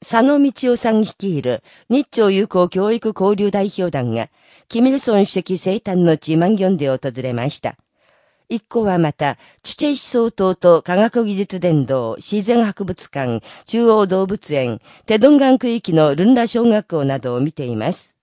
佐野道夫さん率いる日朝友好教育交流代表団が、キミルソン主席生誕の地万行で訪れました。一行はまた、チュチェイ思想党と科学技術伝道、自然博物館、中央動物園、テドンガン区域のルンラ小学校などを見ています。